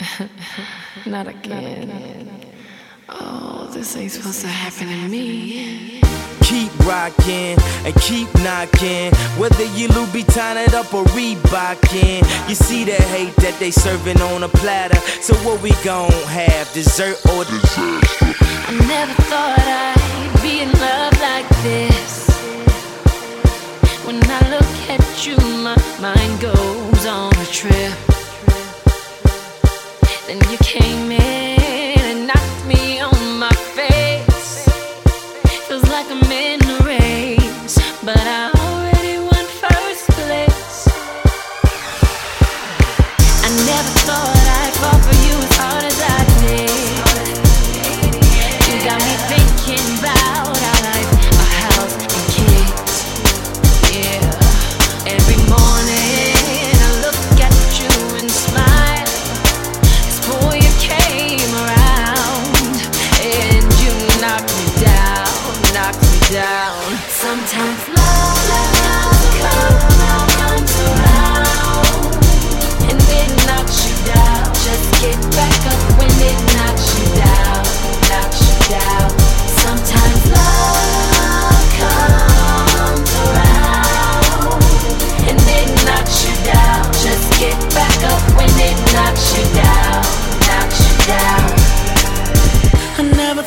Not again. Oh, this ain't supposed to happen to me. Keep rocking and keep knocking. Whether you Louboutin it up or Reebokin. You see the hate that they serving on a platter. So what we gon' have? Dessert or disaster? I never thought I'd be in love like this. When I look at you, my mind goes on a trip. Then you came in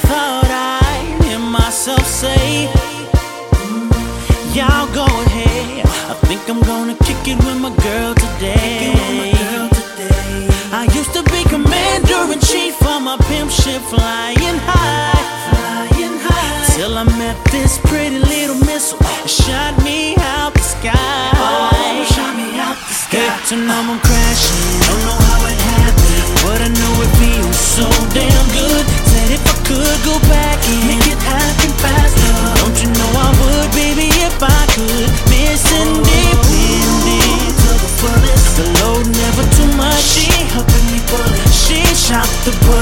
thought I'd hear myself say, Y'all go ahead. I think I'm gonna kick it with my girl today. I used to be commander in chief on my pimp ship, flying high, flying high. Till I met this pretty little missile, that shot me out the sky. Oh, shot me out the sky. Hit to know go back and make it happen faster, don't you know I would, baby, if I could. Miss independent to the fullest. The load never too much. She helping me bullet. She shot the bullet,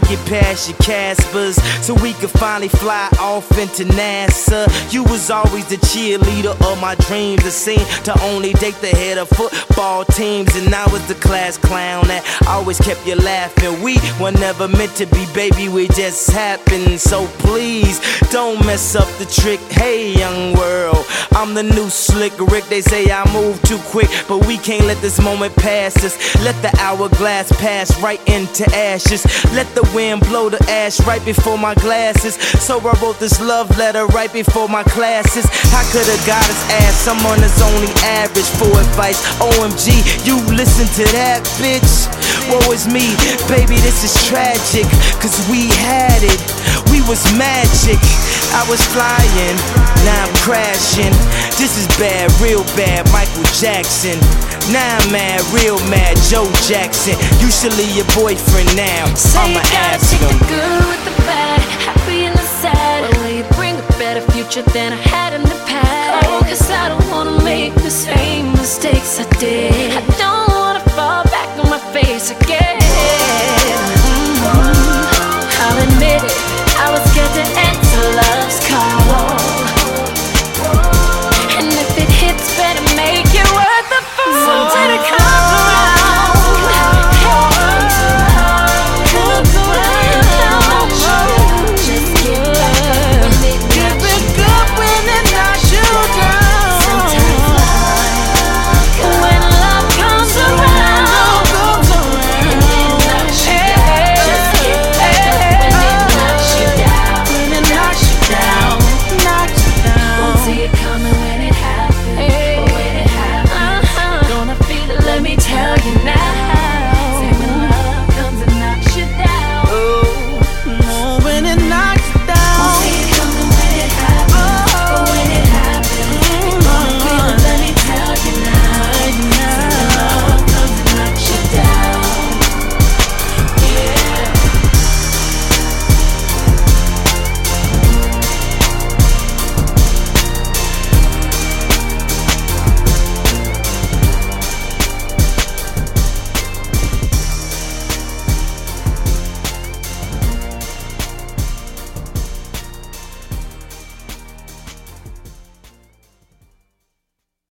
make it past your Caspers so we could finally fly off into NASA? You was always the cheerleader of my dreams. It seemed to only date the head of football teams, and I was the class clown that always kept you laughing. We were never meant to be, baby. We just happened. So please don't mess up the trick. Hey, young world, I'm the new slick Rick. They say I move too quick, but we can't let this moment pass us. Let the hourglass pass right into ashes. Let the wind blow the ash right before my glasses. So I wrote this love letter right before my classes. I could have got his ass, someone that's only average for advice. OMG, you listen to that, bitch. Woe is me, baby, this is tragic. Cause we had it, we was magic. I was flying, now I'm crashing. This is bad, real bad, Michael Jackson. Now I'm mad, real mad, Joe Jackson. You should leave your boyfriend now. Say I'ma ask him. the good with the bad, happy and the sad. Well, will you bring a better future than I had in the past?